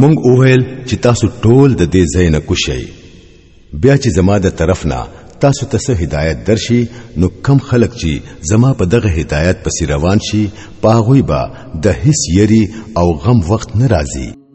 مونږ اوهل چې تاسو ټول د دې ځای نه کوشي بیا چې زما د طرف نه تاسو ته هدایت درشي نو کم خلق چې زما په دغه هدایت پسې روان شي پاغوي با د هیڅ یری او غم وخت نه راځي